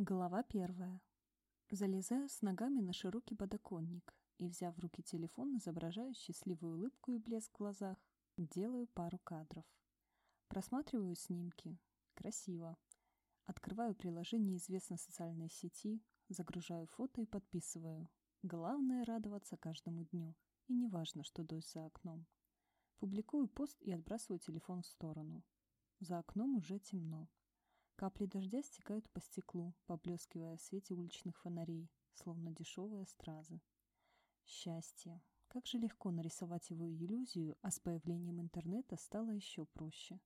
Глава первая. Залезаю с ногами на широкий подоконник и, взяв в руки телефон, изображаю счастливую улыбку и блеск в глазах, делаю пару кадров. Просматриваю снимки. Красиво. Открываю приложение известной социальной сети, загружаю фото и подписываю. Главное радоваться каждому дню, и не важно, что дождь за окном. Публикую пост и отбрасываю телефон в сторону. За окном уже темно. Капли дождя стекают по стеклу, поблескивая в свете уличных фонарей, словно дешевые стразы. Счастье. Как же легко нарисовать его иллюзию, а с появлением интернета стало еще проще.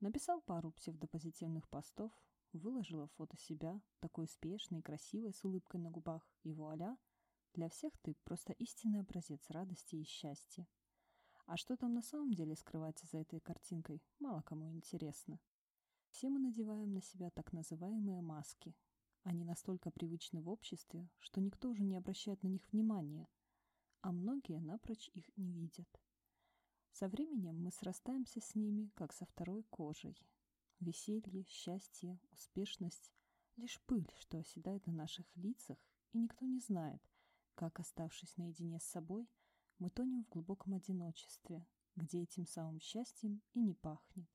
Написал пару псевдопозитивных постов, выложила фото себя, такой успешной красивой, с улыбкой на губах, и вуаля, для всех ты просто истинный образец радости и счастья. А что там на самом деле скрывается за этой картинкой, мало кому интересно. Все мы надеваем на себя так называемые маски. Они настолько привычны в обществе, что никто уже не обращает на них внимания, а многие напрочь их не видят. Со временем мы срастаемся с ними, как со второй кожей. Веселье, счастье, успешность — лишь пыль, что оседает на наших лицах, и никто не знает, как, оставшись наедине с собой, мы тонем в глубоком одиночестве, где этим самым счастьем и не пахнет.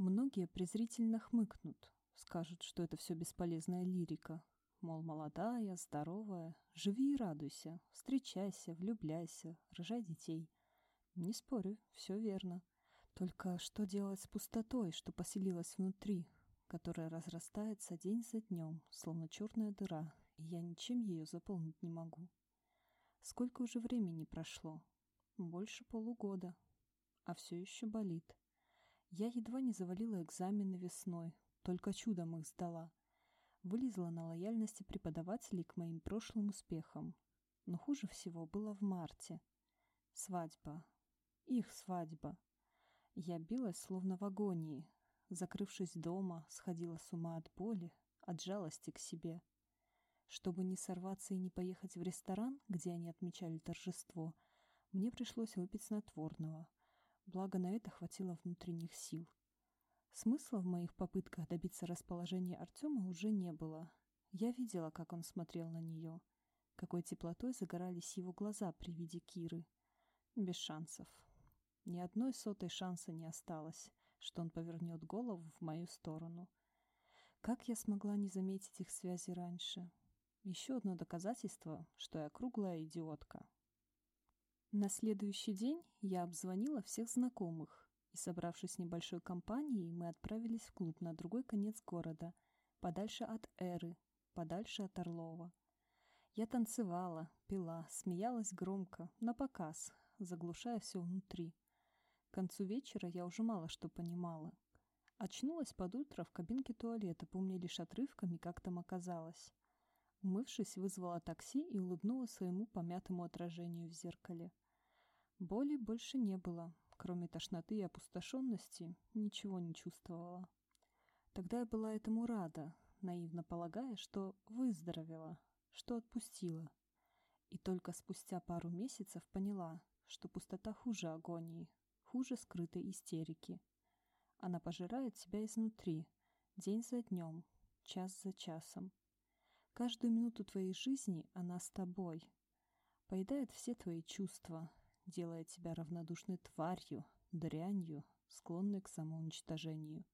Многие презрительно хмыкнут, скажут, что это все бесполезная лирика. Мол, молодая, здоровая, живи и радуйся, встречайся, влюбляйся, рожай детей. Не спорю, все верно. Только что делать с пустотой, что поселилась внутри, которая разрастается день за днем, словно черная дыра, и я ничем ее заполнить не могу. Сколько уже времени прошло? Больше полугода. А все еще болит. Я едва не завалила экзамены весной, только чудом их сдала. Вылезла на лояльности преподавателей к моим прошлым успехам. Но хуже всего было в марте. Свадьба. Их свадьба. Я билась словно в агонии. Закрывшись дома, сходила с ума от боли, от жалости к себе. Чтобы не сорваться и не поехать в ресторан, где они отмечали торжество, мне пришлось выпить снотворного — благо на это хватило внутренних сил. Смысла в моих попытках добиться расположения Артема уже не было. Я видела, как он смотрел на нее, какой теплотой загорались его глаза при виде Киры. Без шансов. Ни одной сотой шанса не осталось, что он повернет голову в мою сторону. Как я смогла не заметить их связи раньше? Еще одно доказательство, что я круглая идиотка. На следующий день я обзвонила всех знакомых, и, собравшись с небольшой компанией, мы отправились в клуб на другой конец города, подальше от Эры, подальше от Орлова. Я танцевала, пила, смеялась громко, на показ, заглушая все внутри. К концу вечера я уже мало что понимала. Очнулась под утро в кабинке туалета, помня лишь отрывками, как там оказалось. Умывшись, вызвала такси и улыбнулась своему помятому отражению в зеркале. Боли больше не было. Кроме тошноты и опустошенности, ничего не чувствовала. Тогда я была этому рада, наивно полагая, что выздоровела, что отпустила. И только спустя пару месяцев поняла, что пустота хуже агонии, хуже скрытой истерики. Она пожирает тебя изнутри, день за днем, час за часом. Каждую минуту твоей жизни она с тобой. Поедает все твои чувства, делая тебя равнодушной тварью, дрянью, склонной к самоуничтожению.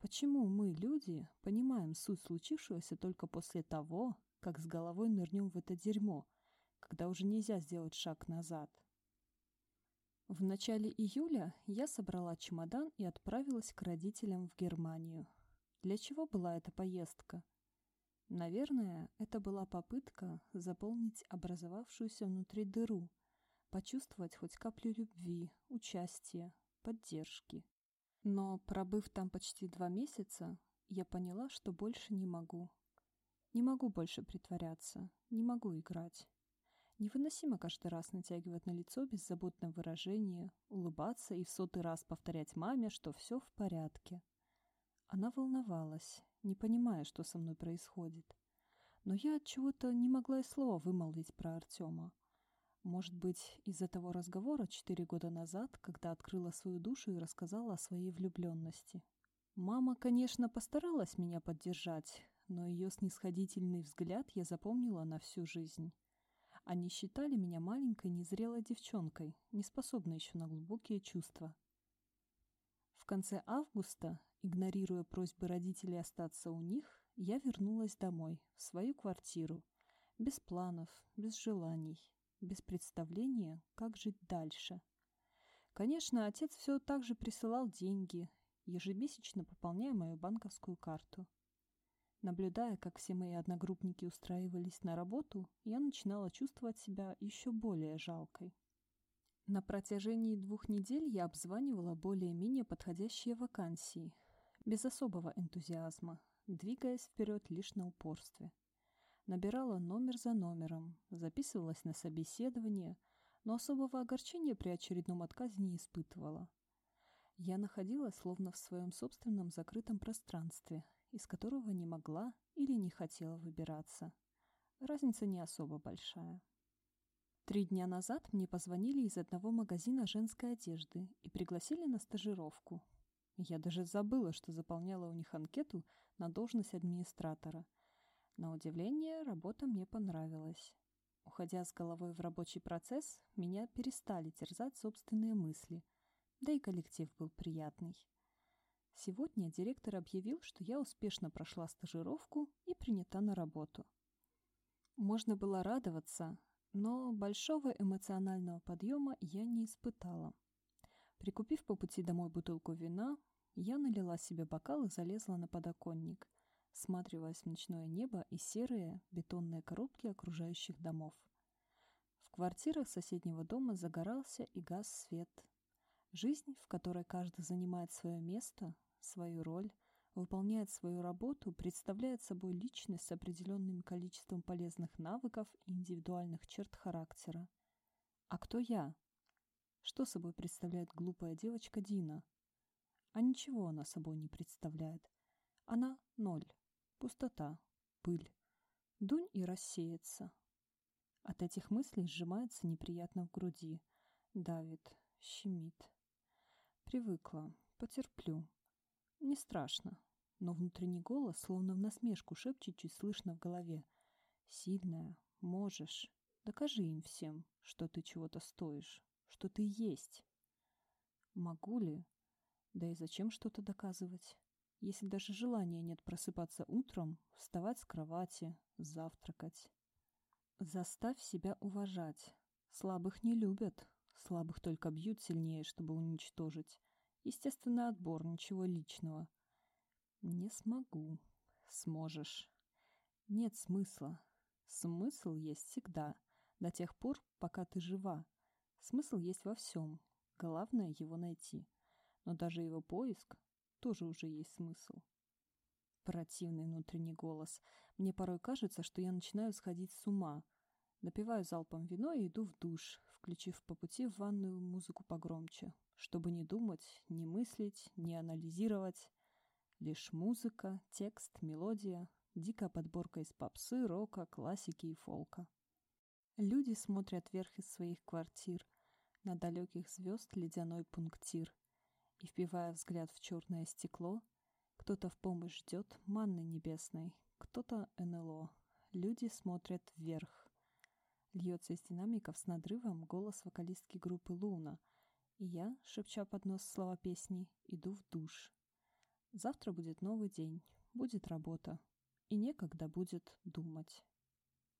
Почему мы, люди, понимаем суть случившегося только после того, как с головой нырнем в это дерьмо, когда уже нельзя сделать шаг назад? В начале июля я собрала чемодан и отправилась к родителям в Германию. Для чего была эта поездка? Наверное, это была попытка заполнить образовавшуюся внутри дыру – почувствовать хоть каплю любви, участия, поддержки. Но, пробыв там почти два месяца, я поняла, что больше не могу. Не могу больше притворяться, не могу играть. Невыносимо каждый раз натягивать на лицо беззаботное выражение, улыбаться и в сотый раз повторять маме, что все в порядке. Она волновалась, не понимая, что со мной происходит. Но я от чего-то не могла и слова вымолвить про Артема. Может быть, из-за того разговора четыре года назад, когда открыла свою душу и рассказала о своей влюбленности. Мама, конечно, постаралась меня поддержать, но ее снисходительный взгляд я запомнила на всю жизнь. Они считали меня маленькой незрелой девчонкой, не способной еще на глубокие чувства. В конце августа, игнорируя просьбы родителей остаться у них, я вернулась домой, в свою квартиру, без планов, без желаний, без представления, как жить дальше. Конечно, отец все так же присылал деньги, ежемесячно пополняя мою банковскую карту. Наблюдая, как все мои одногруппники устраивались на работу, я начинала чувствовать себя еще более жалкой. На протяжении двух недель я обзванивала более-менее подходящие вакансии, без особого энтузиазма, двигаясь вперед лишь на упорстве. Набирала номер за номером, записывалась на собеседование, но особого огорчения при очередном отказе не испытывала. Я находилась словно в своем собственном закрытом пространстве, из которого не могла или не хотела выбираться. Разница не особо большая. Три дня назад мне позвонили из одного магазина женской одежды и пригласили на стажировку. Я даже забыла, что заполняла у них анкету на должность администратора. На удивление, работа мне понравилась. Уходя с головой в рабочий процесс, меня перестали терзать собственные мысли, да и коллектив был приятный. Сегодня директор объявил, что я успешно прошла стажировку и принята на работу. Можно было радоваться, но большого эмоционального подъема я не испытала. Прикупив по пути домой бутылку вина, я налила себе бокал и залезла на подоконник, всматриваясь в ночное небо и серые бетонные коробки окружающих домов. В квартирах соседнего дома загорался и газ свет. Жизнь, в которой каждый занимает свое место, свою роль, выполняет свою работу, представляет собой личность с определенным количеством полезных навыков и индивидуальных черт характера. А кто я? Что собой представляет глупая девочка Дина? А ничего она собой не представляет. Она — ноль, пустота, пыль. Дунь и рассеется. От этих мыслей сжимается неприятно в груди. Давит, щемит. Привыкла, потерплю. Не страшно. Но внутренний голос, словно в насмешку, шепчет чуть слышно в голове. Сильная, можешь. Докажи им всем, что ты чего-то стоишь, что ты есть. Могу ли? Да и зачем что-то доказывать? Если даже желания нет просыпаться утром, вставать с кровати, завтракать. Заставь себя уважать. Слабых не любят. Слабых только бьют сильнее, чтобы уничтожить. Естественный отбор, ничего личного. Не смогу. Сможешь. Нет смысла. Смысл есть всегда. До тех пор, пока ты жива. Смысл есть во всем. Главное его найти но даже его поиск тоже уже есть смысл. Противный внутренний голос. Мне порой кажется, что я начинаю сходить с ума. Допиваю залпом вино и иду в душ, включив по пути в ванную музыку погромче, чтобы не думать, не мыслить, не анализировать. Лишь музыка, текст, мелодия, дикая подборка из попсы, рока, классики и фолка. Люди смотрят вверх из своих квартир, на далеких звезд ледяной пунктир и, впивая взгляд в черное стекло, кто-то в помощь ждет манны небесной, кто-то НЛО. Люди смотрят вверх. Льется из динамиков с надрывом голос вокалистки группы «Луна», и я, шепча под нос слова песни, иду в душ. Завтра будет новый день, будет работа, и некогда будет думать.